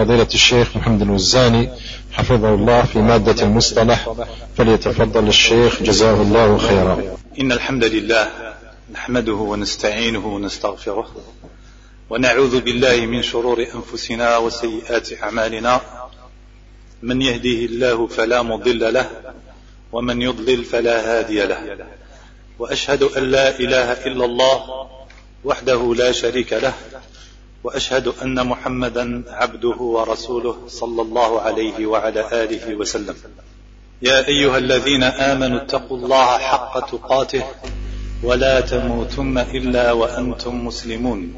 فضيلة الشيخ محمد الوزاني حفظه الله في مادة المصطلح فليتفضل الشيخ جزاه الله خيرا. إن الحمد لله نحمده ونستعينه ونستغفره ونعوذ بالله من شرور أنفسنا وسيئات أعمالنا. من يهده الله فلا مضل له ومن يضلل فلا هادي له. وأشهد أن لا إله إلا الله وحده لا شريك له وأشهد أن محمدا عبده ورسوله صلى الله عليه وعلى آله وسلم. يا أيها الذين آمنوا اتقوا الله حق تقاته ولا تموتن إلا وأنتم مسلمون.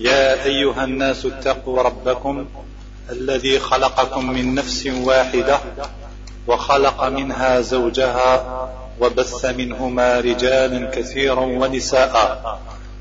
يا أيها الناس اتقوا ربكم الذي خلقكم من نفس واحدة وخلق منها زوجها وبث منهما رجالا كثيرا ونساء.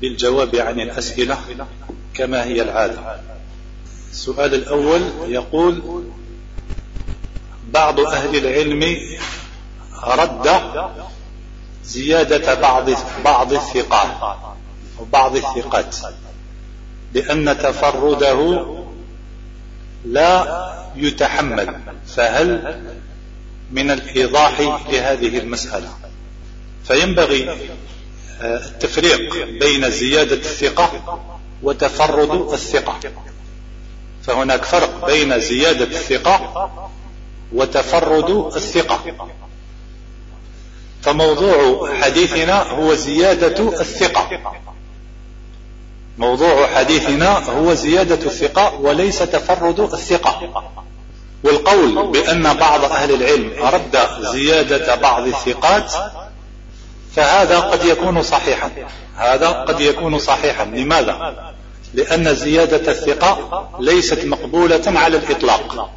بالجواب عن الأسئلة كما هي العادة. السؤال الأول يقول بعض أهل العلم رد زيادة بعض بعض الثقات أو بعض الثقات لأن تفرده لا يتحمل فهل من الإيضاح لهذه المسألة؟ فينبغي التفريق بين زيادة الثقة وتفرد الثقة. فهناك فرق بين زيادة الثقة وتفرد الثقة. فموضوع حديثنا هو زيادة الثقة. موضوع حديثنا هو زيادة الثقة وليس تفرد الثقة. والقول بأن بعض أهل العلم رد زيادة بعض الثقات فهذا قد يكون صحيحا. هذا قد يكون صحيحا. لماذا؟ لأن زيادة الثقة ليست مقبولة على الإطلاق.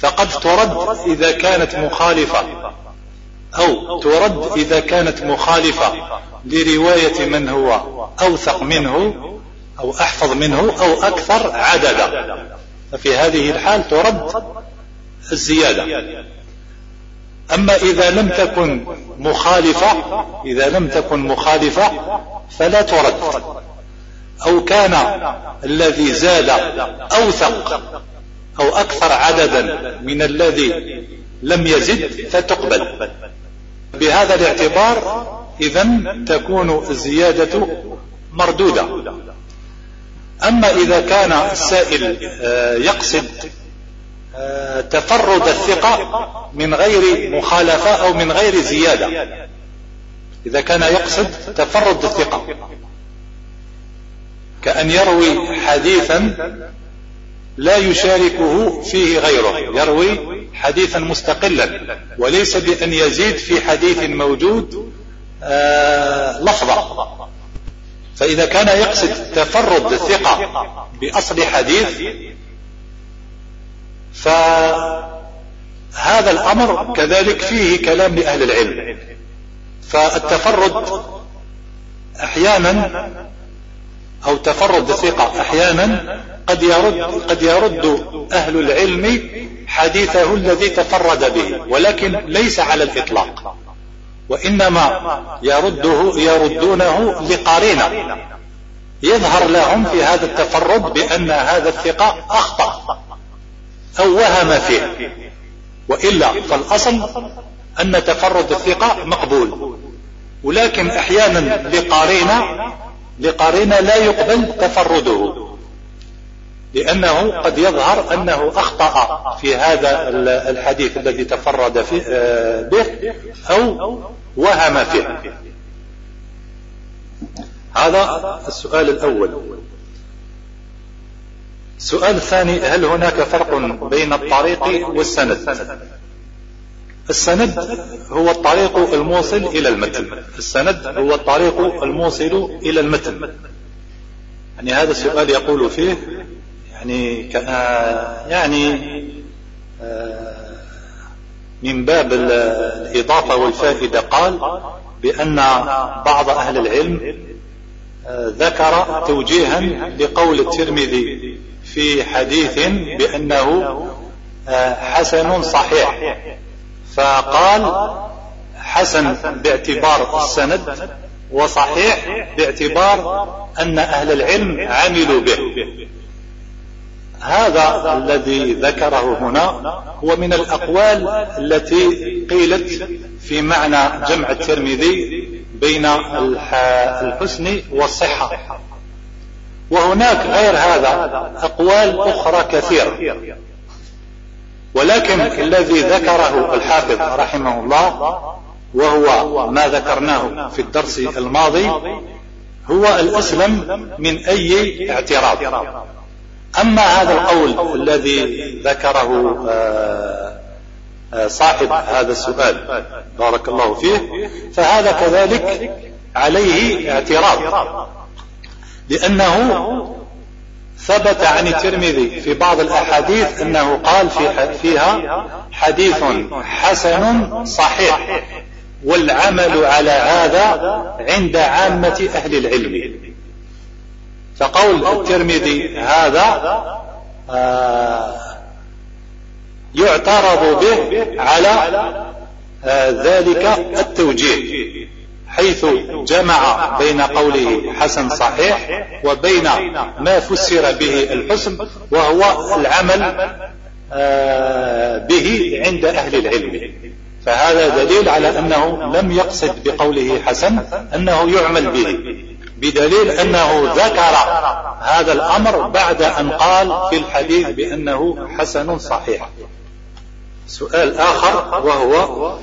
فقد ترد إذا كانت مخالفة. أو ترد إذا كانت مخالفة لرواية من هو أوثق منه أو أحفظ منه أو أكثر عددا. ففي هذه الحال ترد الزيادة. أما إذا لم تكن مخالفة إذا لم تكن مخالفة فلا ترد. أو كان الذي زاد أوثق أو أكثر عددا من الذي لم يزد فتقبل. بهذا الاعتبار إذا تكون الزيادة مردودة. أما إذا كان السائل آه، يقصد تفرد الثقة من غير مخالفة أو من غير زيادة. إذا كان يقصد تفرد الثقة. كأن يروي حديثا لا يشاركه فيه غيره. يروي حديثا مستقلا. وليس بأن يزيد في حديث موجود آه لفظة. فإذا كان يقصد تفرد الثقة بأصل حديث فهذا الأمر كذلك فيه كلام لأهل العلم. فالتفرد أحيانا أو تفرد الثقة أحيانا قد يرد قد يرد أهل العلم حديثه الذي تفرد به ولكن ليس على الإطلاق وإنما يرده يردونه لقرينة يظهر لهم في هذا التفرد بأن هذا الثقة أخطأ. أو وهم فيه. وإلا فالأصل أن تفرد الثقة مقبول. ولكن أحيانا لقارينة لقارينة لا يقبل تفرده. لأنه قد يظهر أنه أخطأ في هذا الحديث الذي تفرد فيه به أو وهم فيه. هذا السؤال الأول. السؤال الثاني هل هناك فرق بين الطريق والسند؟ السند هو الطريق الموصل إلى المتن. السند هو الطريق الموصل إلى المتن. يعني هذا السؤال يقول فيه يعني يعني من باب الإضافة والفائدة قال بأن بعض أهل العلم ذكر توجيها لقول الترمذي. في حديث بأنه حسن صحيح. فقال حسن باعتبار السند وصحيح باعتبار أن أهل العلم عملوا به. هذا الذي ذكره هنا هو من الأقوال التي قيلت في معنى جمع الترمذي بين الحسن والصحة. وهناك غير هذا أقوال أخرى كثيرة. ولكن الذي ذكره الحافظ رحمه الله وهو ما ذكرناه في الدرس الماضي هو الأسلم من أي اعتراض. أما هذا القول الذي ذكره آه، آه، صاحب هذا السؤال بارك الله فيه فهذا كذلك عليه اعتراض. لأنه ثبت عن الترمذي في بعض الأحاديث أنه قال في فيها حديث حسن صحيح والعمل على هذا عند عامة أهل العلم. فقول الترمذي هذا آه، يعترض به على آه، ذلك التوجيه. حيث جمع بين قوله حسن صحيح وبين ما فسر به الحسن وهو العمل آه، به عند أهل العلم. فهذا دليل على أنه لم يقصد بقوله حسن أنه يعمل به. بدليل أنه ذكر هذا الأمر بعد أن قال في الحديث بأنه حسن صحيح. سؤال آخر وهو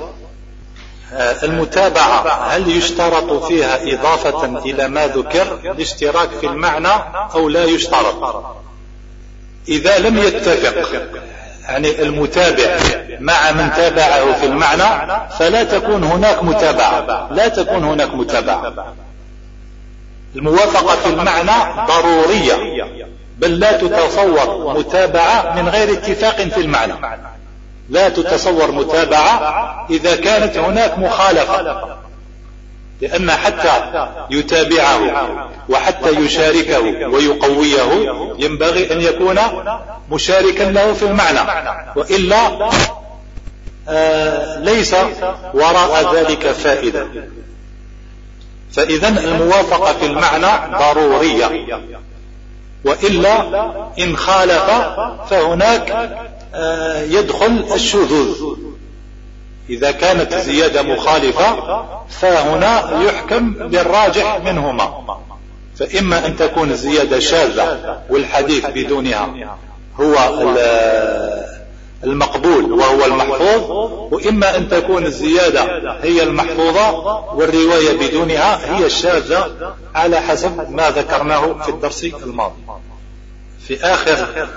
المتابعة هل يشترط فيها إضافة إلى ما ذكر الاشتراك في المعنى أو لا يشترط؟ إذا لم يتفق يعني المتابع مع من تابعه في المعنى فلا تكون هناك متابعة لا تكون هناك متابعة. الموافقة في المعنى ضرورية بل لا تتصور متابعة من غير اتفاق في المعنى. لا تتصور متابعة إذا كانت هناك مخالفة. لأن حتى يتابعه وحتى يشاركه ويقويه ينبغي أن يكون مشاركا له في المعنى. وإلا آه ليس وراء ذلك فائدة. فإذا الموافقة في المعنى ضرورية. وإلا إن خالف فهناك يدخل الشذوذ. إذا كانت الزيادة مخالفة فهنا يحكم بالراجح منهما. فإما أن تكون الزيادة شاذة والحديث بدونها هو المقبول وهو المحفوظ وإما أن تكون الزيادة هي المحفوظة والرواية بدونها هي الشاذة على حسب ما ذكرناه في الدرس الماضي. في آخر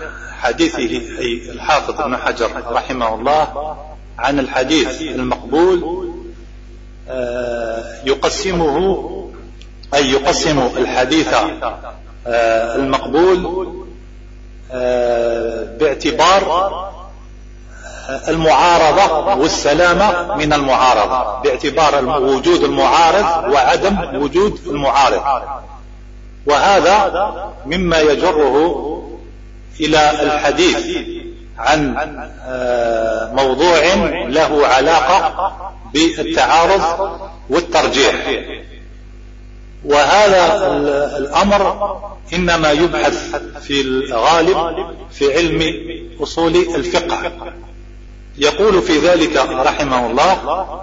حديثه أي الحافظ ابن حجر رحمه الله عن الحديث المقبول آه، يقسمه أي يقسم الحديث آه، المقبول آه، باعتبار المعارضة والسلامة من المعارضة باعتبار وجود المعارض وعدم وجود المعارض. وهذا مما يجره إلى الحديث عن آه، موضوع له علاقة بالتعارض والترجيح. وهذا الأمر إنما يبحث في الغالب في علم أصول الفقه. يقول في ذلك رحمه الله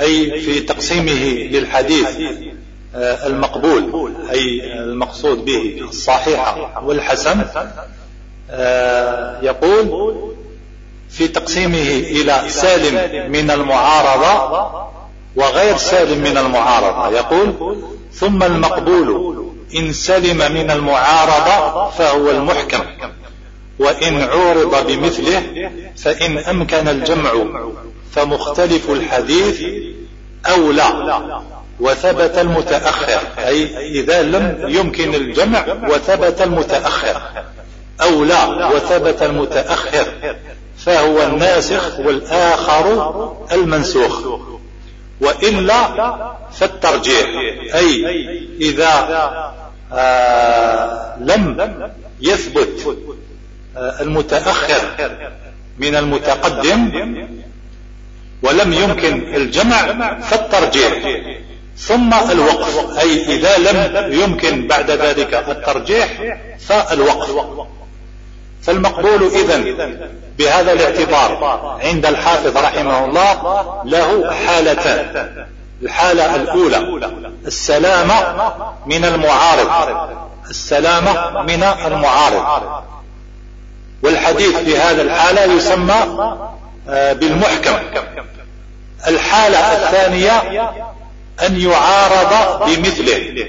أي في تقسيمه للحديث المقبول أي المقصود به الصحيحة والحسن آه، يقول في تقسيمه إلى سالم من المعارضة وغير سالم من المعارضة يقول ثم المقبول إن سلم من المعارضة فهو المحكم وإن عورض بمثله فإن أمكن الجمع فمختلف الحديث أولى. وثبت المتأخر. أي إذا لم يمكن الجمع وثبت المتأخر. أولى وثبت المتأخر. فهو الناسخ والآخر المنسوخ. وإلا فالترجيح. أي إذا آه لم يثبت آه المتأخر من المتقدم ولم يمكن الجمع فالترجيح. ثم الوقف. أي إذا لم يمكن بعد ذلك الترجيح فالوقف. فالمقبول إذن بهذا الاعتبار عند الحافظ رحمه الله له حالتان. الحالة الأولى السلامة من المعارض. السلامة من المعارض. والحديث في هذا الحالة يسمى آه، بالمحكم. الحالة الثانية أن يعارض بمثله.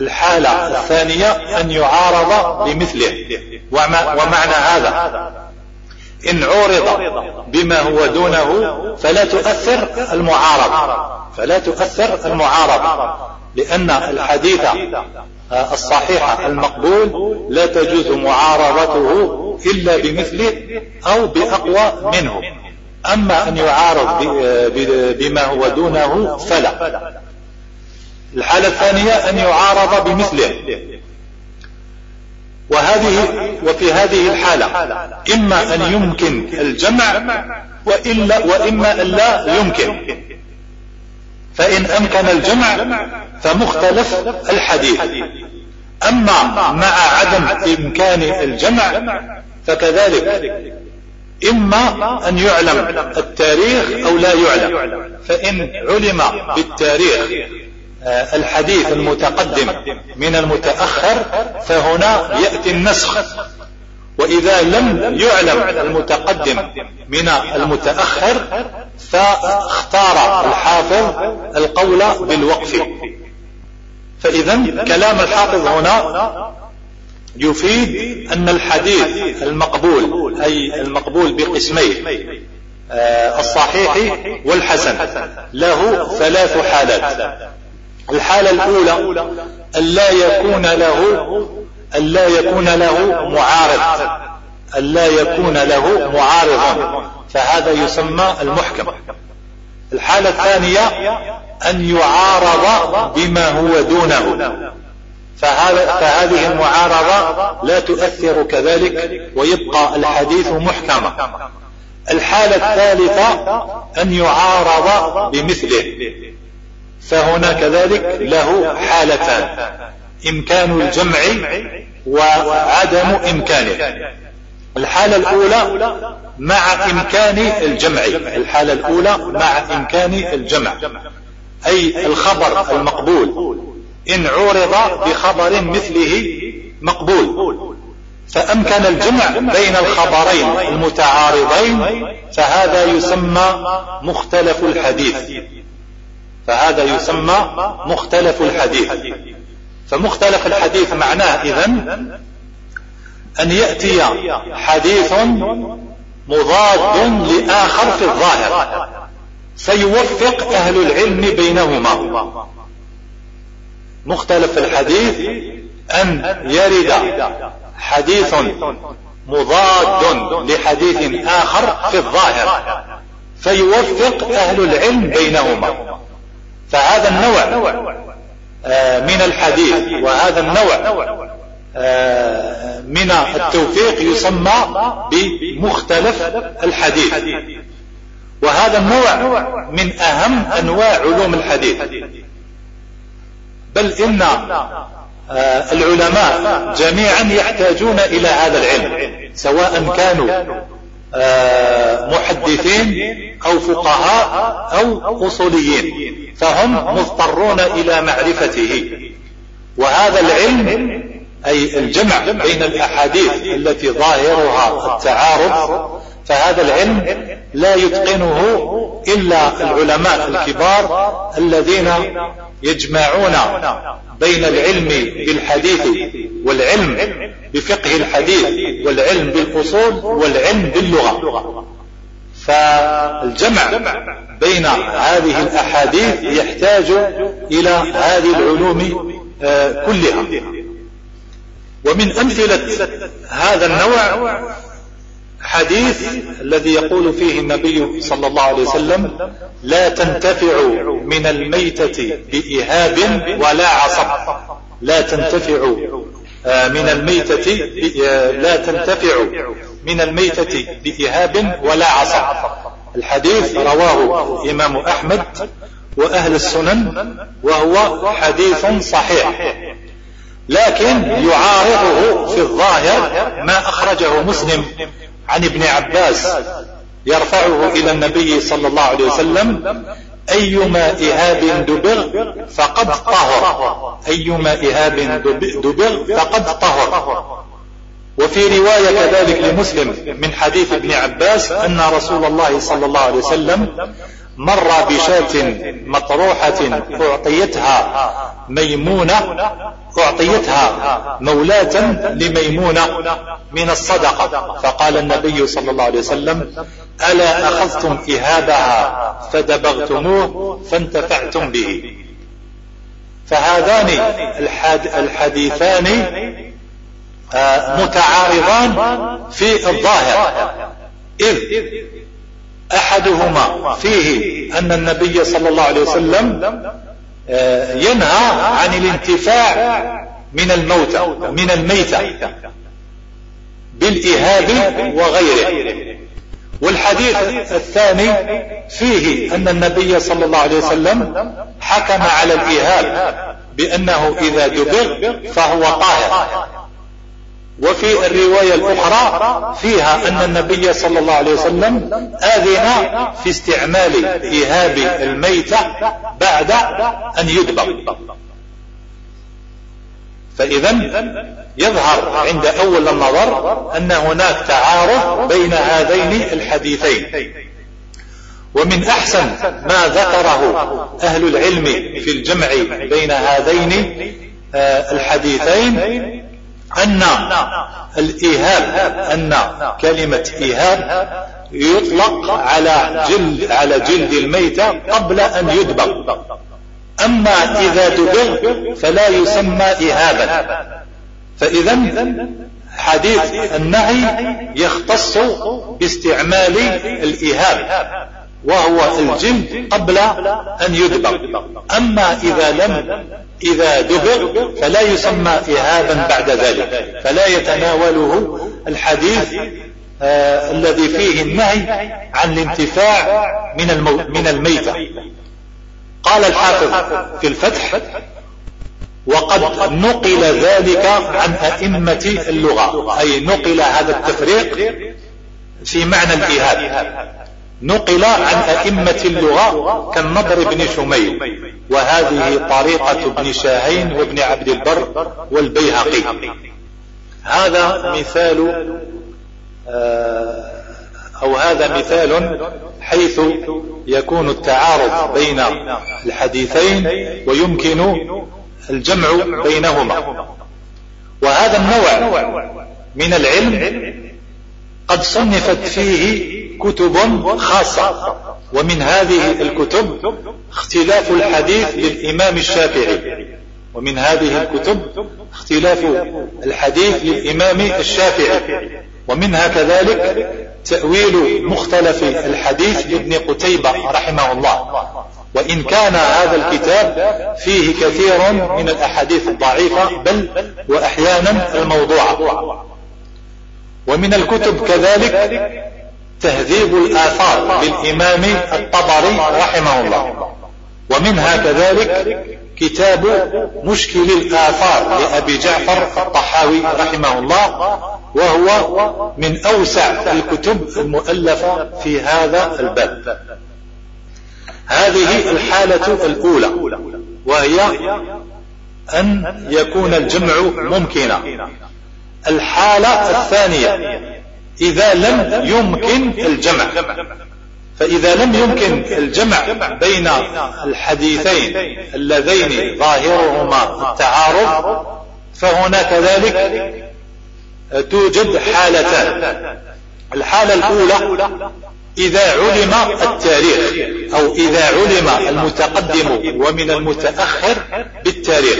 الحالة الثانية أن يعارض بمثله. ومعنى هذا؟ إن عورض بما هو دونه فلا تؤثر المعارض. فلا تؤثر المعارض. لأن الحديث الصحيح المقبول لا تجوز معارضته إلا بمثله أو بأقوى منه. أما أن يعارض بما هو دونه فلا. الحالة الثانية أن يعارض بمثله. وهذه وفي هذه الحالة إما أن يمكن الجمع وإلا وإما أن لا يمكن. فإن أمكن الجمع فمختلف الحديث. أما مع عدم إمكان الجمع فكذلك. إما أن يعلم التاريخ أو لا يعلم. فإن علم بالتاريخ الحديث المتقدم من المتأخر فهنا يأتي النسخ. وإذا لم يعلم المتقدم من المتأخر فاختار الحافظ القول بالوقف. فإذا كلام الحافظ هنا يفيد أن الحديث المقبول أي المقبول بقسمين آه، الصحيح والحسن له ثلاث حالات. الحالة الأولى ألا يكون له ألا يكون له معارض ألا يكون له معارض فهذا يسمى المحكم. الحالة الثانية أن يعارض بما هو دونه. فهذه المعارضة لا تؤثر كذلك ويبقى الحديث محكما. الحالة الثالثة أن يعارض بمثله. فهنا كذلك له حالتان. إمكان الجمع وعدم إمكانه. الحالة الأولى مع إمكان الجمع. الحالة الأولى مع إمكان الجمع. أي الخبر المقبول. إن عورض بخبر مثله مقبول. فأمكن الجمع بين الخبرين المتعارضين فهذا يسمى مختلف الحديث. فهذا يسمى مختلف الحديث. فمختلف الحديث معناه إذن أن يأتي حديث مضاد لآخر في الظاهر. فيوفق أهل العلم بينهما. مختلف الحديث أن يرد حديث مضاد لحديث آخر في الظاهر. فيوفق أهل العلم بينهما. فهذا النوع آه، من الحديث وهذا النوع آه، من التوفيق يسمى بمختلف الحديث. وهذا النوع من أهم أنواع علوم الحديث. بل إن آه، العلماء جميعا يحتاجون إلى هذا العلم سواء كانوا محدثين أو فقهاء أو أصوليين. فهم مضطرون إلى معرفته. وهذا العلم أي الجمع بين الأحاديث التي ظاهرها التعارض فهذا العلم لا يتقنه إلا العلماء الكبار الذين يجمعون بين العلم بالحديث والعلم بفقه الحديث والعلم بالأصول والعلم باللغة. فالجمع بين هذه الأحاديث يحتاج إلى هذه العلوم آه، كلها. ومن أمثلة هذا النوع حديث الذي يقول فيه النبي صلى الله عليه وسلم لا تنتفع من الميتة بإهاب ولا عصب. لا تنتفع آه، من الميتة آه، لا تنتفع من الميتة بإهاب ولا عصب. الحديث رواه إمام أحمد وأهل السنن وهو حديث صحيح لكن يعارضه في الظاهر ما أخرجه مسلم. عن ابن عباس يرفعه إلى النبي صلى الله عليه وسلم أيما إهاب دبغ فقد طهر. أيما إهاب دبغ فقد طهر. وفي رواية كذلك لمسلم من حديث ابن عباس أن رسول الله صلى الله عليه وسلم مر بشاة مطروحة أعطيتها. ميمونة أعطيتها مولاة لميمونة من الصدقة. فقال النبي صلى الله عليه وسلم ألا أخذتم إهابها فدبغتموه فانتفعتم به. فهذان الحديثان آه، متعارضان في الظاهر. إذ أحدهما فيه أن النبي صلى الله عليه وسلم ينهى عن الانتفاع من الموتى من الميتة بالإهاب وغيره. والحديث الثاني فيه أن النبي صلى الله عليه وسلم حكم على الإهاب بأنه إذا دبغ فهو طاهر. وفي الرواية الأخرى فيها أن النبي صلى الله عليه وسلم آذن في استعمال إيهاب الميتة بعد أن يدبر. فإذا يظهر عند أول النظر أن هناك تعارض بين هذين الحديثين. ومن أحسن ما ذكره أهل العلم في الجمع بين هذين آه، الحديثين أن الإيهاب أن كلمة إيهاب يطلق على جلد على جلد الميتة قبل أن يدبغ أما إذا دبغ فلا يسمى إيهابا. فإذا حديث النهي يختص باستعمال الإيهاب وهو الجلد قبل أن يدبغ أما إذا لم إذا دبر فلا يسمى إهابا بعد ذلك فلا يتناوله الحديث آه الذي فيه النهي عن الانتفاع من, المو من الميتة. قال الحافظ في الفتح وقد نقل ذلك عن أئمة اللغة أي نقل هذا التفريق في معنى الإهاب نقل عن أئمة اللغة كالنضر بن شميل وهذه طريقة ابن شاهين وابن عبد البر والبيهقي. هذا مثال آه، أو هذا مثال حيث يكون التعارض بين الحديثين ويمكن الجمع بينهما. وهذا النوع من العلم قد صنفت فيه كتب خاصة. ومن هذه الكتب اختلاف الحديث للإمام الشافعي. ومن هذه الكتب اختلاف الحديث للإمام الشافعي. ومنها كذلك تأويل مختلف الحديث لابن قتيبة رحمه الله. وإن كان هذا الكتاب فيه كثير من الأحاديث الضعيفة بل وأحيانا الموضوعة. ومن الكتب كذلك تهذيب الآثار للإمام الطبري رحمه الله. ومنها كذلك كتاب مشكل الآثار لأبي جعفر الطحاوي رحمه الله وهو من أوسع الكتب المؤلفة في هذا الباب. هذه الحالة الأولى وهي أن يكون الجمع ممكنا. الحالة الثانية إذا لم يمكن الجمع. فإذا لم يمكن الجمع بين الحديثين اللذين ظاهرهما التعارض فهنا كذلك توجد حالتان. الحالة الأولى إذا علم التاريخ أو إذا علم المتقدم ومن المتأخر بالتاريخ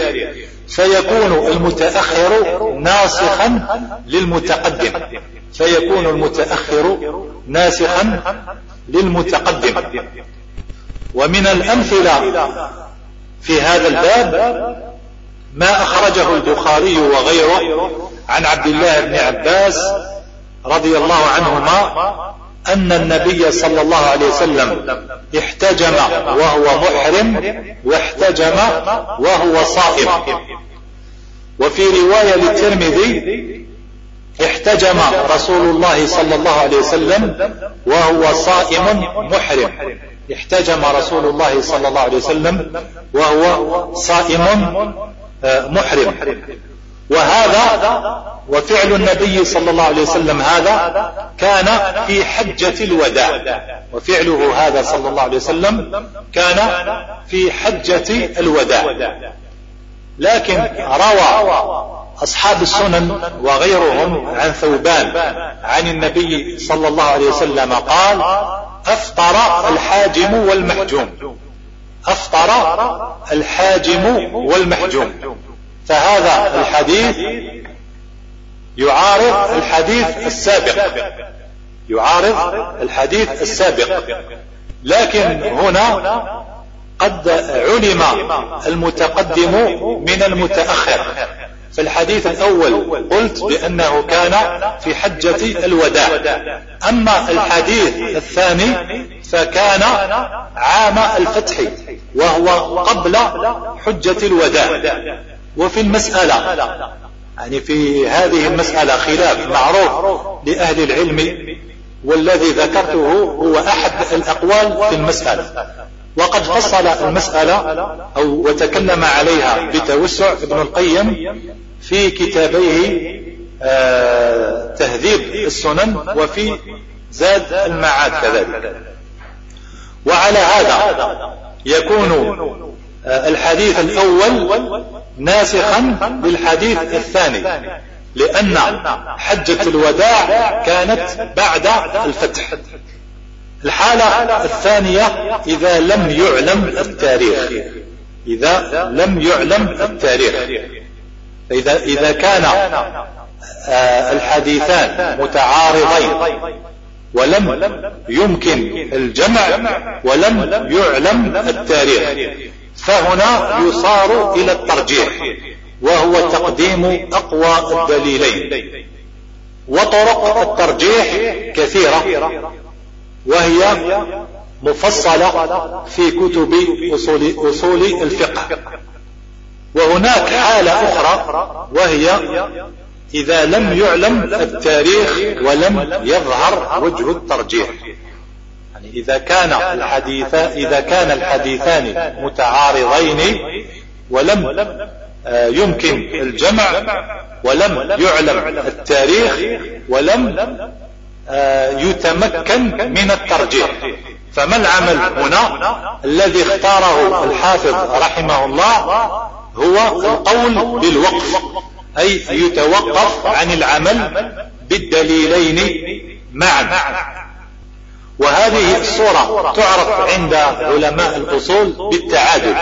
فيكون المتأخر ناسخا للمتقدم. فيكون المتأخر ناسخا للمتقدم. ومن الأمثلة في هذا الباب ما أخرجه البخاري وغيره عن عبد الله بن عباس رضي الله عنهما أن النبي صلى الله عليه وسلم احتجم وهو محرم واحتجم وهو صائم. وفي رواية للترمذي احتجم رسول الله صلى الله عليه وسلم وهو صائم محرم. احتجم رسول الله صلى الله عليه وسلم وهو صائم آه، محرم. وهذا وفعل النبي صلى الله عليه وسلم هذا كان في حجة الوداع. وفعله هذا صلى الله عليه وسلم كان في حجة الوداع. لكن روى أصحاب السنن وغيرهم عن ثوبان عن النبي صلى الله عليه وسلم قال أفطر الحاجم والمحجوم. أفطر الحاجم والمحجوم. فهذا الحديث يعارض الحديث السابق. يعارض الحديث السابق. لكن هنا قد علم المتقدم من المتأخر. في الحديث الأول قلت بأنه كان في حجة الوداع. أما الحديث الثاني فكان عام الفتح وهو قبل حجة الوداع. وفي المسألة يعني في هذه المسألة خلاف معروف لأهل العلم والذي ذكرته هو أحد الأقوال في المسألة. وقد فصل المسألة أو وتكلم عليها بتوسع ابن القيم في كتابيه آه تهذيب السنن وفي زاد المعاد كذلك. وعلى هذا يكون آه الحديث الأول ناسخا للحديث الثاني لأن حجة الوداع كانت بعد الفتح. الحالة الثانية إذا لم يعلم التاريخ. إذا لم يعلم التاريخ. فإذا إذا كان آه، الحديثان متعارضين ولم يمكن الجمع ولم يعلم التاريخ فهنا يصار إلى الترجيح وهو تقديم أقوى الدليلين. وطرق الترجيح كثيرة. وهي مفصلة في كتب أصول, أصول الفقه. وهناك حالة أخرى وهي إذا لم يعلم التاريخ ولم يظهر وجه الترجيح. يعني إذا كان الحديث إذا كان الحديثان متعارضين ولم آه، يمكن الجمع ولم يعلم التاريخ ولم يتمكن من الترجيح. فما العمل هنا؟ الذي اختاره الحافظ رحمه الله هو القول بالوقف أي يتوقف عن العمل بالدليلين معا. وهذه الصورة تعرف عند علماء الأصول بالتعادل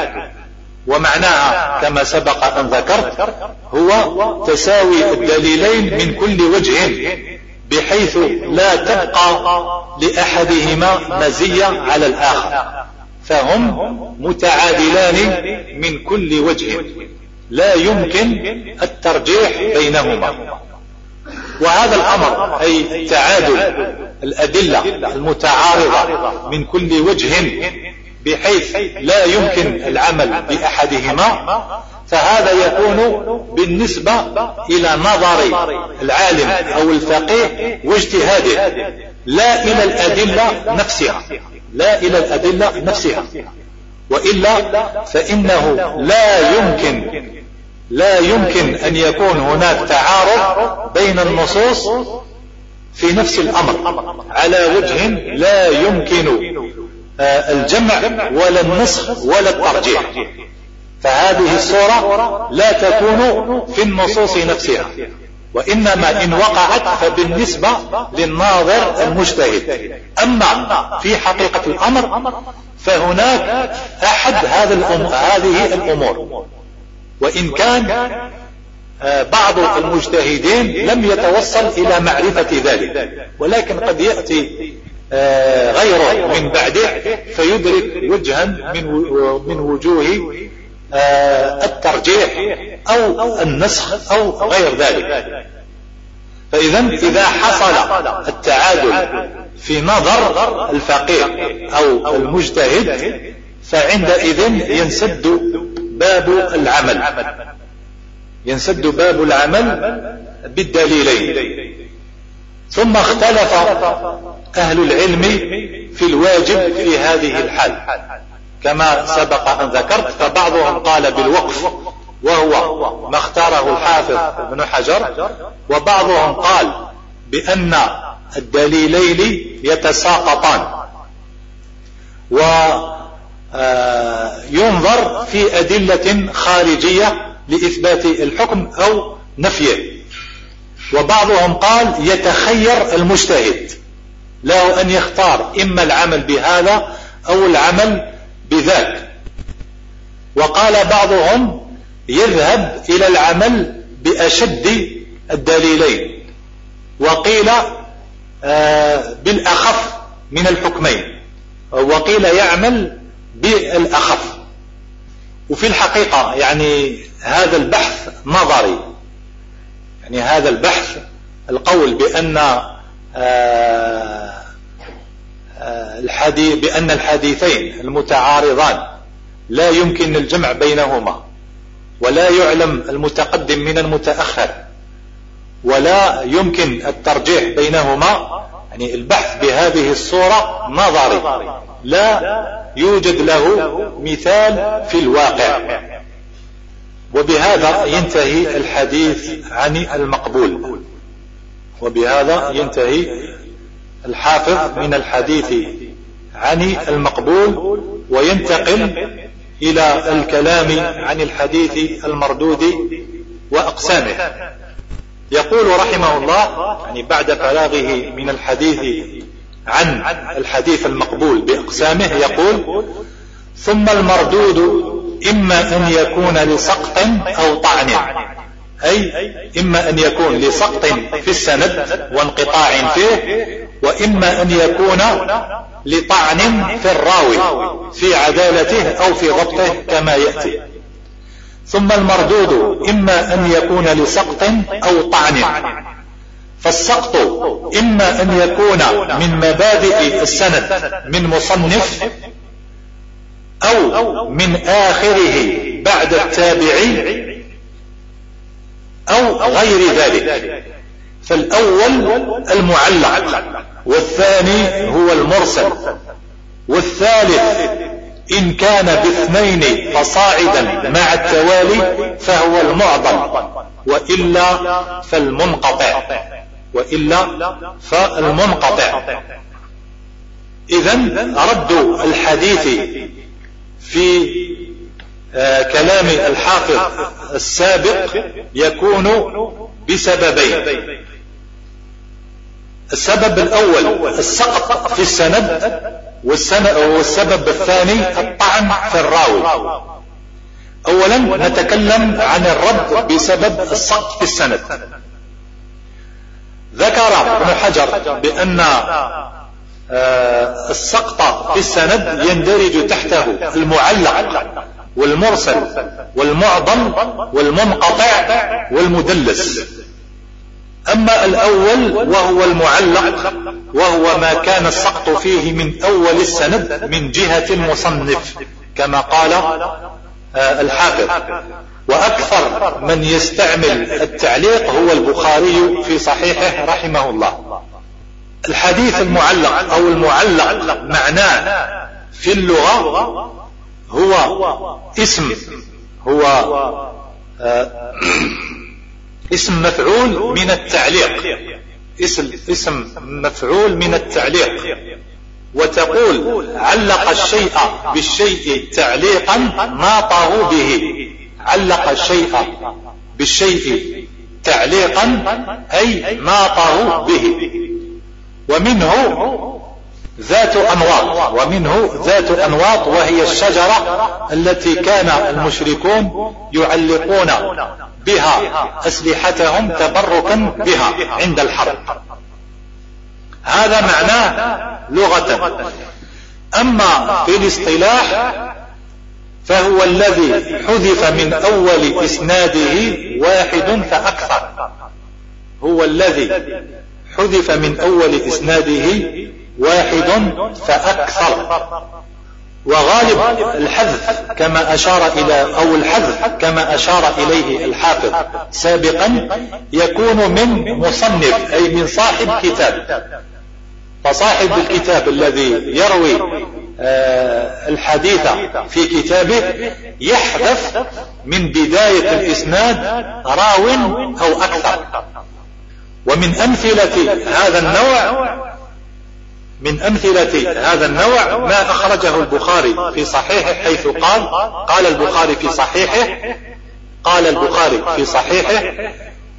ومعناها كما سبق أن ذكرت هو تساوي الدليلين من كل وجه. بحيث لا تبقى لأحدهما مزية على الآخر. فهم متعادلان من كل وجه. لا يمكن الترجيح بينهما. وهذا الأمر أي تعادل الأدلة المتعارضة من كل وجه بحيث لا يمكن العمل بأحدهما فهذا يكون بالنسبة إلى نظر العالم أو الفقيه واجتهاده لا إلى الأدلة نفسها لا إلى الأدلة نفسها. وإلا فإنه لا يمكن لا يمكن أن يكون هناك تعارض بين النصوص في نفس الأمر. على وجه لا يمكن آه، الجمع ولا النسخ ولا الترجيح. فهذه الصورة لا تكون في النصوص نفسها وإنما إن وقعت فبالنسبة للناظر المجتهد. أما في حقيقة الأمر فهناك أحد هذه الأمور. وإن كان آه، بعض المجتهدين لم يتوصل إلى معرفة ذلك ولكن قد يأتي آه، غيره من بعده فيدرك وجها من وجوه الترجيح أو النسخ أو غير ذلك. فإذا إذا حصل التعادل في نظر الفقيه أو المجتهد فعندئذ ينسد باب العمل. ينسد باب العمل بالدليلين. ثم اختلف أهل العلم في الواجب في هذه الحال. كما سبق أن ذكرت فبعضهم قال بالوقف وهو ما اختاره الحافظ ابن حجر وبعضهم قال بأن الدليلين يتساقطان. وينظر في أدلة خارجية لإثبات الحكم أو نفيه. وبعضهم قال يتخير المجتهد له أن يختار إما العمل بهذا أو العمل بذاك. وقال بعضهم يذهب إلى العمل بأشد الدليلين. وقيل آه، بالأخف من الحكمين. وقيل يعمل بالأخف. وفي الحقيقة يعني هذا البحث نظري. يعني هذا البحث القول بأن آه، الحديث بأن الحديثين المتعارضان لا يمكن الجمع بينهما ولا يعلم المتقدم من المتأخر ولا يمكن الترجيح بينهما يعني البحث بهذه الصورة نظري لا يوجد له مثال في الواقع. وبهذا ينتهي الحديث عن المقبول. وبهذا ينتهي الحافظ من الحديث عن المقبول وينتقل إلى الكلام عن الحديث المردود وأقسامه. يقول رحمه الله يعني بعد فراغه من الحديث عن الحديث المقبول بأقسامه يقول ثم المردود إما أن يكون لسقط أو طعن أي إما أن يكون لسقط في السند وانقطاع فيه وإما أن يكون لطعن في الراوي في عدالته أو في ضبطه كما يأتي. ثم المردود إما أن يكون لسقط أو طعن. فالسقط إما أن يكون من مبادئ السند من مصنف أو من آخره بعد التابعي أو غير ذلك. فالأول المعلق والثاني هو المرسل والثالث إن كان باثنين فصاعدا مع التوالي فهو المعضل وإلا فالمنقطع وإلا فالمنقطع. إذا رد الحديث في آه، كلام الحافظ السابق يكون بسببين. السبب الأول السقط في السند والسبب الثاني الطعن في الراوي. أولا نتكلم عن الرد بسبب السقط في السند. ذكر ابن حجر بأن آه، السقط في السند يندرج تحته المعلق والمرسل والمعظم والمنقطع والمدلس. أما الأول وهو المعلق وهو ما كان السقط فيه من أول السند من جهة المصنف كما قال آه، الحافظ. وأكثر من يستعمل التعليق هو البخاري في صحيحه رحمه الله. الحديث المعلق أو المعلق معناه في اللغة هو اسم هو آه، اسم مفعول من التعليق. اسم اسم مفعول من التعليق. وتقول علق الشيء بالشيء تعليقا ناطه به. علق الشيء بالشيء تعليقا أي ناطه به. ومنه ذات أنواط ومنه ذات أنواط وهي الشجرة التي كان المشركون يعلقون بها أسلحتهم تبركا بها عند الحرب. هذا معناه لغة. أما في الاصطلاح فهو الذي حذف من أول إسناده واحد فأكثر. هو الذي حذف من أول إسناده واحد فأكثر. وغالب الحذف كما أشار إلى أو الحذف كما أشار إليه الحافظ سابقا يكون من مصنف أي من صاحب كتاب. فصاحب الكتاب الذي يروي آه، الحديث في كتابه يحذف من بداية الإسناد راو أو أكثر. ومن أمثلة هذا النوع من أمثلة هذا النوع ما أخرجه البخاري في صحيحه حيث قال قال البخاري في صحيحه قال البخاري في صحيحه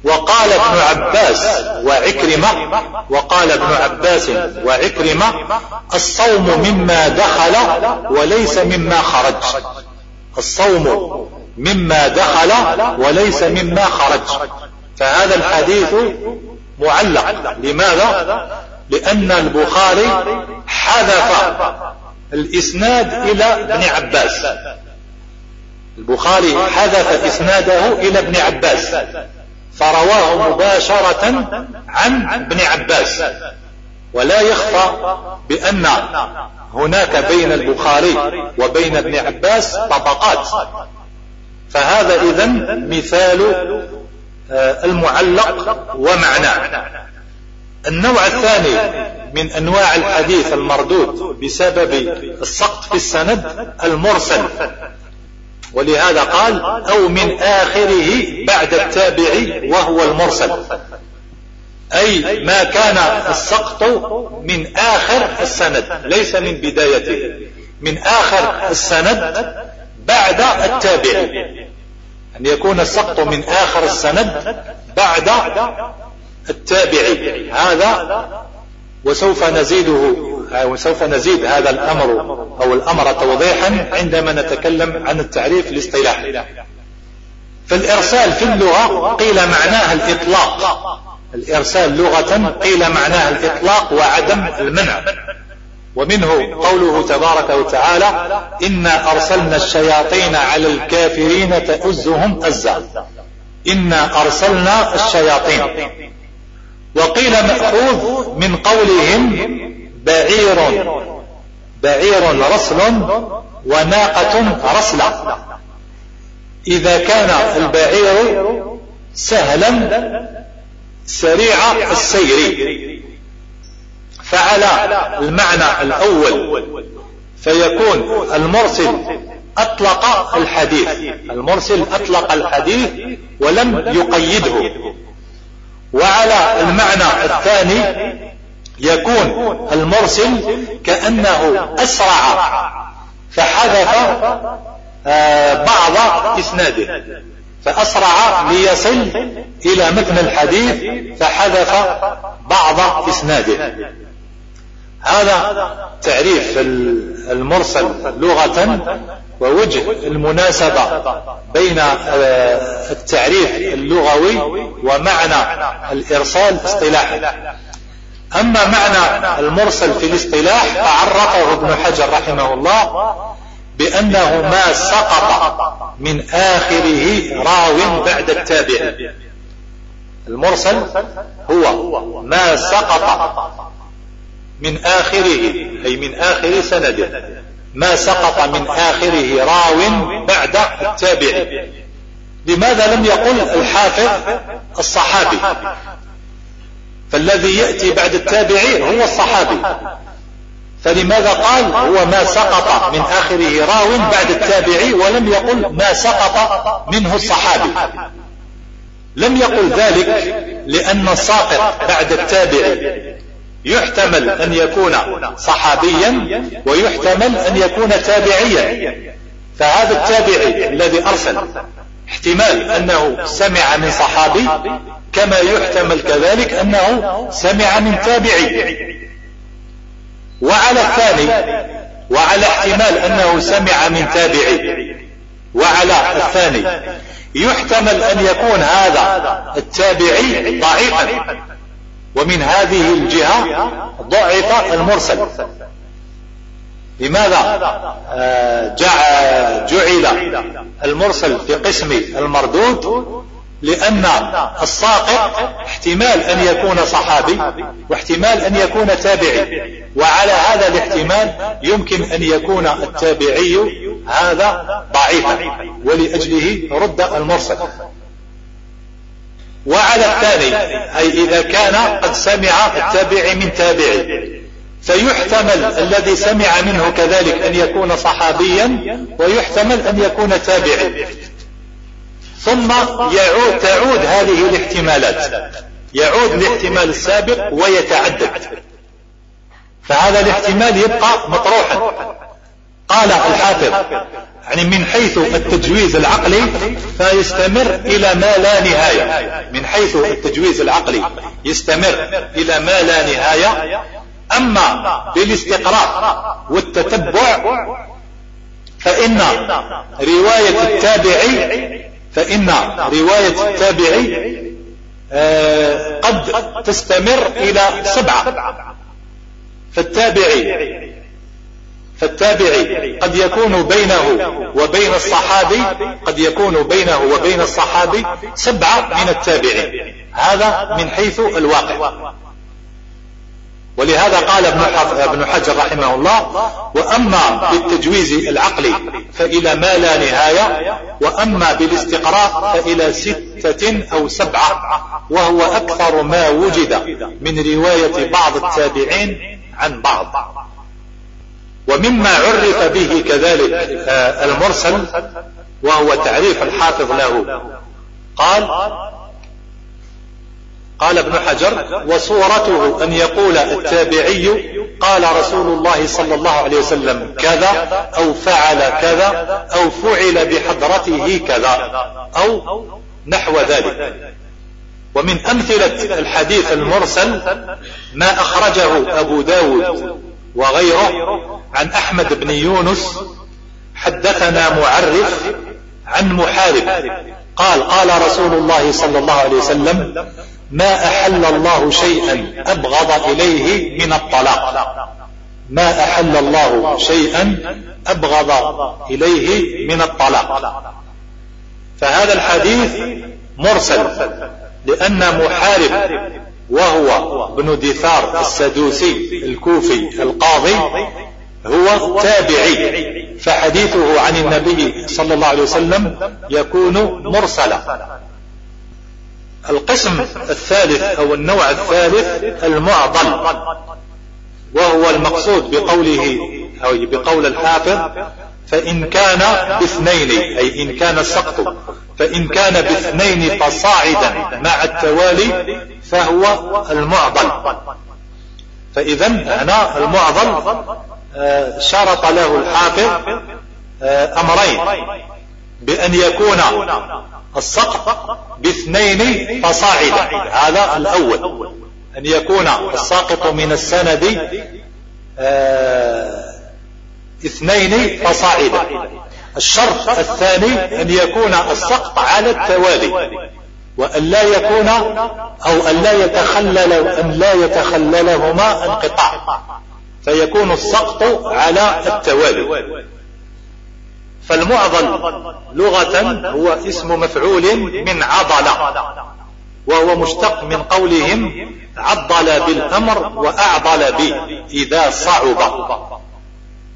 وقال ابن عباس وعكرمة وقال ابن عباس وعكرمة الصوم مما دخل وليس مما خرج. الصوم مما دخل وليس مما خرج. فهذا الحديث معلق. لماذا؟ لأن البخاري حذف الإسناد إلى ابن عباس. البخاري حذف إسناده إلى ابن عباس. فرواه مباشرة عن ابن عباس. ولا يخفى بأن هناك بين البخاري وبين ابن عباس طبقات. فهذا إذا مثال آه، المعلق ومعناه. النوع الثاني من أنواع الحديث المردود بسبب السقط في السند المرسل. ولهذا قال أو من آخره بعد التابع وهو المرسل. أي ما كان السقط من آخر السند ليس من بدايته من آخر السند بعد التابع. أن يكون السقط من آخر السند بعد التابعي. هذا وسوف نزيده وسوف نزيد هذا الأمر أو الأمر توضيحا عندما نتكلم عن التعريف الاصطلاحي فالإرسال في اللغة قيل معناها الإطلاق. الإرسال لغة قيل معناها الإطلاق وعدم المنع. ومنه قوله تبارك وتعالى إنا أرسلنا الشياطين على الكافرين تؤزهم أزا. إنا أرسلنا الشياطين. وقيل مأخوذ من قولهم بعير. بعير رسل وناقة رسلة. إذا كان البعير سهلا سريع السير. فعلى المعنى الأول فيكون المرسل أطلق الحديث. المرسل أطلق الحديث ولم يقيده. وعلى المعنى الثاني يكون المرسل كأنه أسرع فحذف آه، بعض إسناده فأسرع ليصل إلى متن الحديث فحذف بعض إسناده. هذا تعريف المرسل لغة ووجه المناسبة بين آه، التعريف اللغوي ومعنى الإرسال اصطلاحا. أما معنى المرسل في الاصطلاح فعرفه ابن حجر رحمه الله بأنه ما سقط من آخره راو بعد التابع. المرسل هو ما سقط من آخره أي من آخر سنده. ما سقط من آخره راو بعد التابع لماذا لم يقل الحافظ الصحابي؟ فالذي يأتي بعد التابعين هو الصحابي. فلماذا قال هو ما سقط من آخره راو بعد التابعي ولم يقل ما سقط منه الصحابي؟ لم يقل ذلك لأن الساقط بعد التابع يحتمل أن يكون صحابيا ويحتمل أن يكون تابعيا. فهذا التابعي الذي أرسل احتمال أنه سمع من صحابي كما يحتمل كذلك أنه سمع من تابعي. وعلى الثاني وعلى احتمال أنه سمع من تابعي. وعلى الثاني يحتمل أن يكون هذا التابعي ضعيفا. ومن هذه الجهة ضعف المرسل. لماذا؟ آه، جعل المرسل في قسم المردود لأن الساقط احتمال أن يكون صحابي واحتمال أن يكون تابعي. وعلى هذا الاحتمال يمكن أن يكون التابعي هذا ضعيفا. ولأجله رد المرسل. وعلى الثاني أي إذا كان قد سمع التابعي من تابعي. فيحتمل الذي سمع منه كذلك أن يكون صحابيا ويحتمل أن يكون تابعي. ثم يعود تعود هذه الاحتمالات. يعود الاحتمال السابق ويتعدد. فهذا الاحتمال يبقى مطروحا. قال الحافظ يعني من حيث التجويز العقلي فيستمر إلى ما لا نهاية. من حيث التجويز العقلي يستمر إلى ما لا نهاية. أما بالاستقراء والتتبع فإن رواية التابعي فإن رواية التابعي آه، قد تستمر إلى سبعة. فالتابعي فالتابعي قد يكون بينه وبين الصحابي قد يكون بينه وبين الصحابي سبعة من التابعين. هذا من حيث الواقع. ولهذا قال ابن حجر رحمه الله وأما بالتجويز العقلي فإلى ما لا نهاية وأما بالاستقراء فإلى ستة أو سبعة وهو أكثر ما وجد من رواية بعض التابعين عن بعض. ومما عرف به كذلك آه، المرسل وهو تعريف الحافظ له. قال قال ابن حجر وصورته أن يقول التابعي قال رسول الله صلى الله عليه وسلم كذا أو فعل كذا أو فعل بحضرته كذا أو نحو ذلك. ومن أمثلة الحديث المرسل ما أخرجه أبو داود وغيره عن أحمد بن يونس حدثنا معرف عن محارب قال قال رسول الله صلى الله عليه وسلم ما أحل الله شيئا أبغض إليه من الطلاق. ما أحل الله شيئا أبغض إليه من الطلاق. فهذا الحديث مرسل لأن محارب وهو ابن دثار السدوسي الكوفي القاضي هو تابعي. فحديثه عن النبي صلى الله عليه وسلم يكون مرسلا. القسم الثالث أو النوع الثالث المعضل وهو المقصود بقوله أو بقول الحافظ فإن كان باثنين أي إن كان السقط فإن كان باثنين فصاعدا مع التوالي فهو المعضل. فإذا هنا المعضل آه، شرط له الحافظ آه، أمرين. بأن يكون السقط باثنين فصاعدا هذا الأول. أن يكون الساقط من السند آه، اثنين فصاعدا. الشرط الثاني أن يكون السقط على التوالي وأن لا يكون أو أن لا يتخلل أن لا يتخللهما انقطاع فيكون السقط على التوالي. فالمعضل لغة هو اسم مفعول من عضل وهو مشتق من قولهم عضل بالأمر وأعضل به إذا صعب.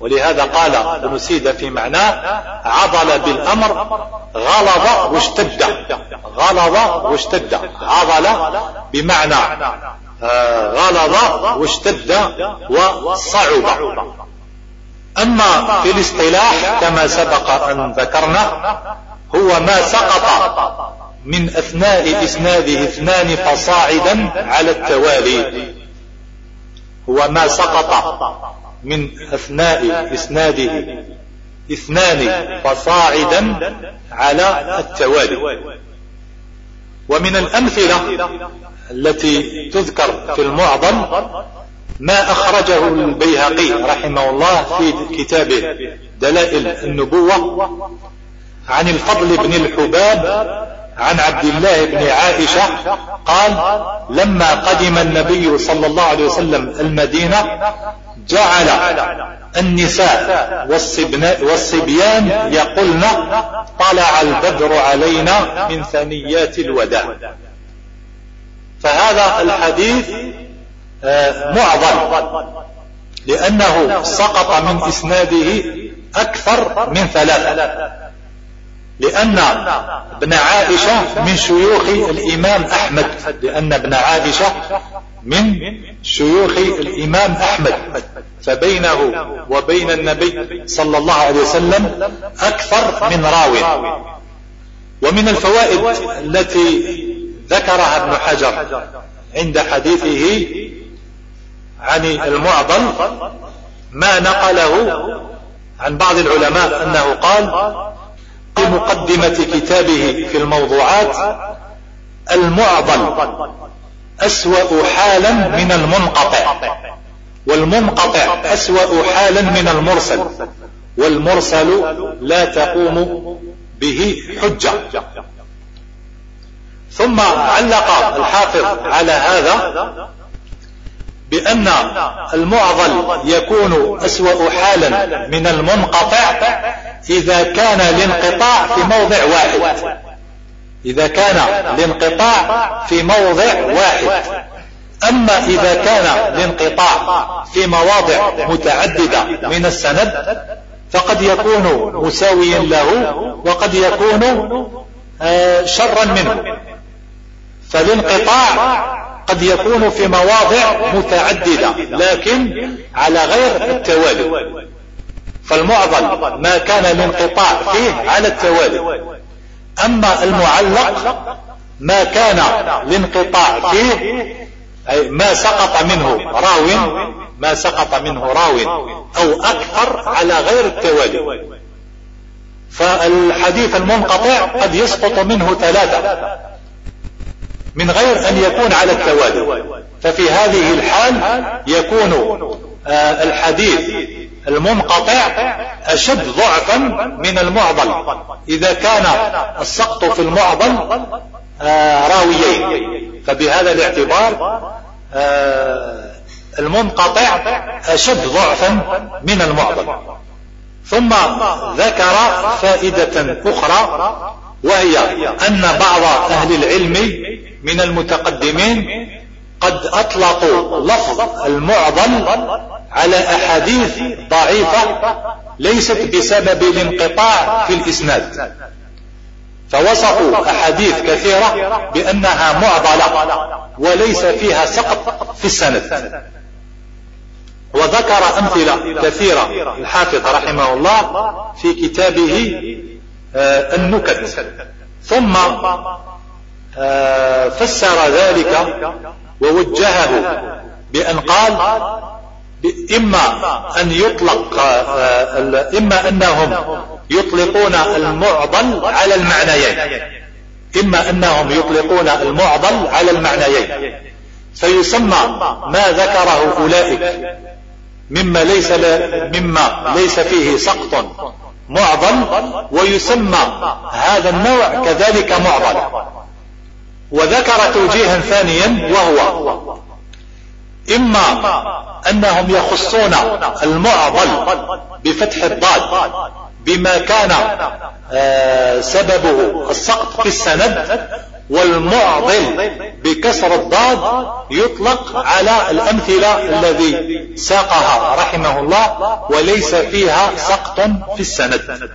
ولهذا قال ابن سيدة في معناه عضل بالأمر غلظ واشتد. غلظ واشتد. عضل بمعنى آه، غلظ واشتد وصعب أما في الاصطلاح كما سبق أن ذكرنا هو ما سقط من أثناء إسناده اثنان فصاعدا على التوالي. هو ما سقط من أثناء إسناده إثنان فصاعدا على التوالي. ومن الأمثلة التي تذكر في المعظم ما أخرجه البيهقي رحمه الله في كتابه دلائل النبوة عن الفضل بن الحباب عن عبد الله بن عائشة قال لما قدم النبي صلى الله عليه وسلم المدينة جعل النساء والصبيان يقولن طلع البدر علينا من ثنيات الوداع. فهذا الحديث آه، معظم لأنه سقط من إسناده أكثر من ثلاثة. لأن ابن عائشة من شيوخ الإمام أحمد. لأن ابن عائشة من شيوخ الإمام أحمد. فبينه وبين النبي صلى الله عليه وسلم أكثر من راو ومن الفوائد التي ذكرها ابن حجر عند حديثه عن المعضل ما نقله عن بعض العلماء أنه قال في مقدمة كتابه في الموضوعات المعضل أسوأ حالا من المنقطع والمنقطع أسوأ حالا من المرسل والمرسل لا تقوم به حجة. ثم علق الحافظ على هذا بأن المعضل يكون أسوأ حالا من المنقطع إذا كان الانقطاع في موضع واحد. إذا كان الانقطاع في موضع واحد. أما إذا كان الانقطاع في مواضع متعددة من السند فقد يكون مساويا له وقد يكون آه، شرا منه. فالانقطاع قد يكون في مواضع متعددة لكن على غير التوالي. فالمعضل ما كان الانقطاع فيه على التوالي. أما المعلق ما كان الانقطاع فيه أي ما سقط منه راو ما سقط منه راو أو أكثر على غير التوالي. فالحديث المنقطع قد يسقط منه ثلاثة. من غير أن يكون على التوالي. ففي هذه الحال يكون آه، الحديث المنقطع أشد ضعفا من المعضل. إذا كان السقط في المعضل آه، راويين. فبهذا الاعتبار آه، المنقطع أشد ضعفا من المعضل. ثم ذكر فائدة أخرى وهي أن بعض أهل العلم من المتقدمين قد أطلقوا لفظ المعضل على أحاديث ضعيفة ليست بسبب الانقطاع في الإسناد. فوصفوا أحاديث كثيرة بأنها معضلة وليس فيها سقط في السند. وذكر أمثلة كثيرة الحافظ رحمه الله في كتابه النكت. ثم آه، فسر ذلك ووجهه بأن قال إما أن يطلق آه، إما أنهم يطلقون المعضل على المعنيين. إما أنهم يطلقون المعضل على المعنيين. فيسمى ما ذكره أولئك مما ليس مما ليس فيه سقط. معضل ويسمى هذا النوع كذلك معضل وذكر توجيها ثانيا وهو إما أنهم يخصون المعضل بفتح الضاد بما كان آه، سببه السقط في السند والمعضل بكسر الضاد يطلق على الأمثلة الذي ساقها رحمه الله وليس فيها سقط في السند.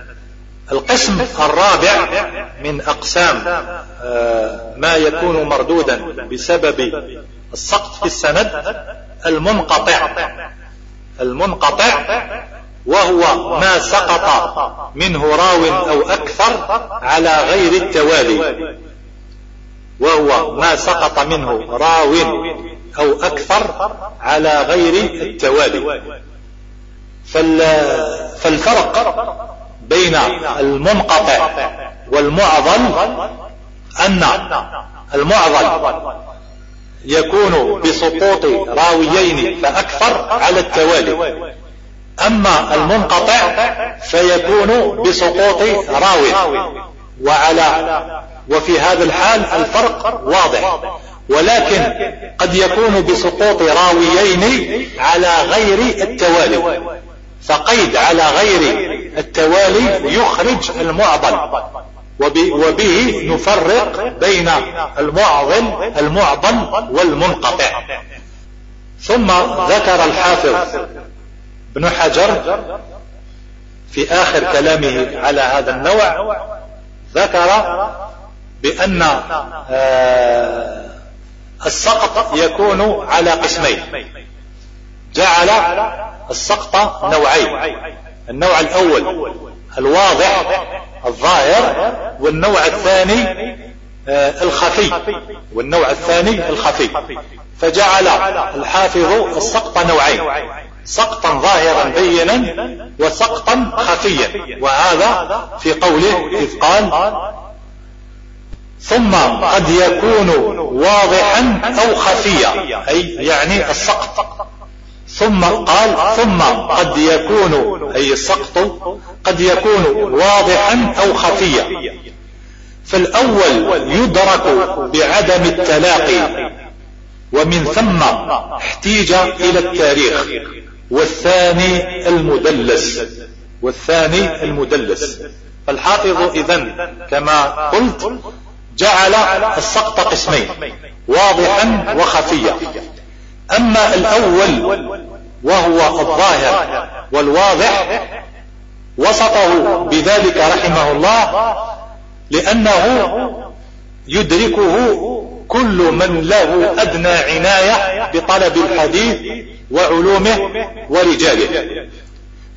القسم الرابع من أقسام آه، ما يكون مردودا بسبب السقط في السند المنقطع. المنقطع وهو ما سقط منه راو أو أكثر على غير التوالي. وهو ما سقط منه راو أو أكثر على غير التوالي. فالفرق بين المنقطع والمعضل أن المعضل يكون بسقوط راويين فأكثر على التوالي. أما المنقطع فيكون بسقوط راوي وعلى وفي هذا الحال الفرق واضح. ولكن قد يكون بسقوط راويين على غير التوالي. فقيد على غير التوالي يخرج المعضل. وبه نفرق بين المعضل المعضل والمنقطع. ثم ذكر الحافظ ابن حجر في آخر كلامه على هذا النوع ذكر بأن آه، السقط يكون على قسمين. جعل السقط نوعين. النوع الأول الواضح الظاهر والنوع الثاني آه، الخفي والنوع الثاني الخفي. فجعل الحافظ السقط نوعين. سقطا ظاهرا بينا وسقطا خفيا. وهذا في قوله إذ قال ثم قد يكون واضحا أو خفيا أي يعني السقط. ثم قال ثم قد يكون أي السقط قد يكون واضحا أو خفيا. فالأول يدرك بعدم التلاقي ومن ثم احتيج إلى التاريخ والثاني المدلس والثاني المدلس. فالحافظ إذن كما قلت جعل السقط قسمين واضحا وخفيا. أما الأول وهو الظاهر والواضح وسطه بذلك رحمه الله لأنه يدركه كل من له أدنى عناية بطلب الحديث وعلومه ورجاله.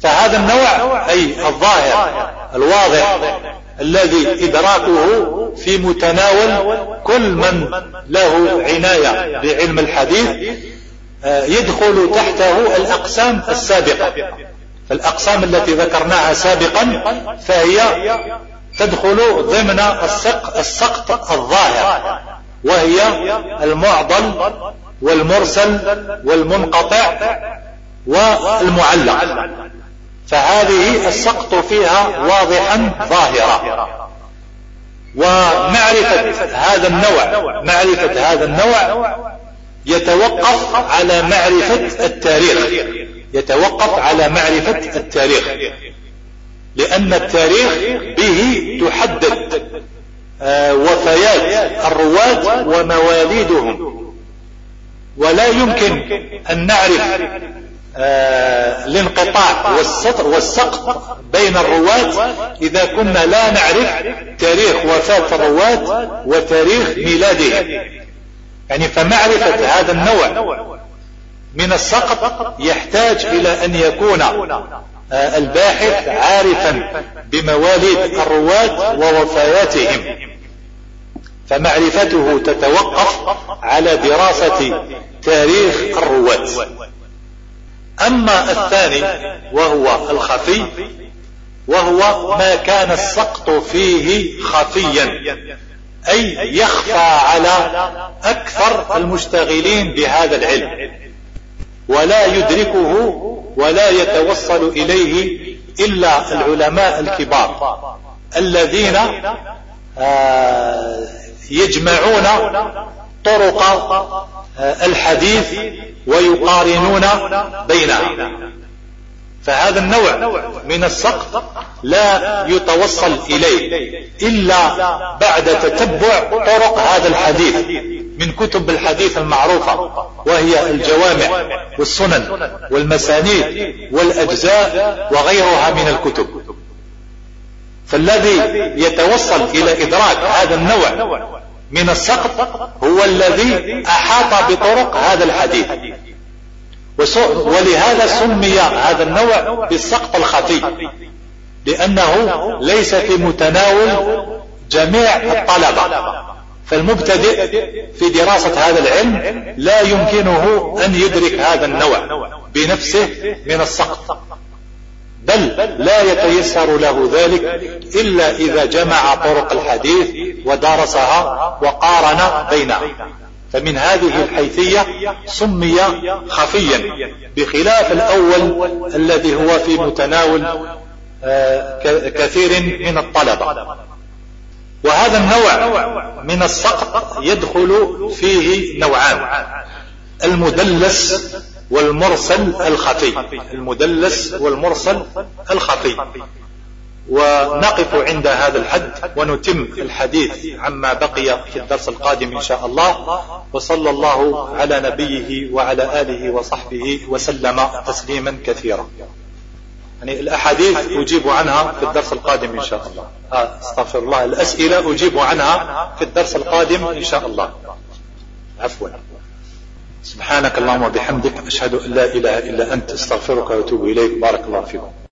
فهذا النوع أي الظاهر الواضح الذي إدراكه في متناول كل من له عناية بعلم الحديث آه، يدخل تحته الأقسام السابقة. فالأقسام التي ذكرناها سابقا فهي تدخل ضمن السقط الظاهر وهي المعضل والمرسل والمنقطع والمعلق. فهذه السقط فيها واضحا ظاهرا ومعرفة هذا النوع معرفة هذا النوع يتوقف على معرفة التاريخ يتوقف على معرفة التاريخ لأن التاريخ به تحدد آه، وفيات الرواة ومواليدهم. ولا يمكن أن نعرف آه، الانقطاع والسقط بين الرواة. إذا كنا لا نعرف تاريخ وفاة الرواة وتاريخ ميلادهم يعني فمعرفة هذا النوع من السقط يحتاج إلى أن يكون آه، الباحث عارفا بمواليد الرواة ووفياتهم. فمعرفته تتوقف على دراسة تاريخ الرواة. أما الثاني وهو الخفي وهو ما كان السقط فيه خفيا أي يخفى على أكثر المشتغلين بهذا العلم ولا يدركه ولا يتوصل إليه إلا العلماء الكبار الذين آه، يجمعون طرق الحديث ويقارنون بينها. فهذا النوع من السقط لا يتوصل إليه إلا بعد تتبع طرق هذا الحديث من كتب الحديث المعروفة وهي الجوامع والسنن والمسانيد والأجزاء وغيرها من الكتب. فالذي يتوصل إلى إدراك هذا النوع من السقط هو الذي أحاط بطرق هذا الحديث. ولهذا سمي هذا النوع بالسقط الخفي لأنه ليس في متناول جميع الطلبة. فالمبتدئ في دراسة هذا العلم لا يمكنه أن يدرك هذا النوع بنفسه من السقط. بل لا يتيسر له ذلك إلا إذا جمع طرق الحديث ودرسها وقارن بينها. فمن هذه الحيثية سمي خفيا بخلاف الأول الذي هو في متناول آه، كثير من الطلبة. وهذا النوع من السقط يدخل فيه نوعان. المدلس والمرسل الخفي المدلس والمرسل الخفي ونقف عند هذا الحد ونتم الحديث عما بقي في الدرس القادم إن شاء الله. وصلى الله على نبيه وعلى آله وصحبه وسلم تسليما كثيرا. يعني الأحاديث أجيب عنها في الدرس القادم إن شاء الله. آه استغفر الله. الأسئلة أجيب عنها في الدرس القادم إن شاء الله. عفوا. سبحانك اللهم وبحمدك أشهد أن لا إله إلا أنت أستغفرك وأتوب إليك. بارك الله فيكم.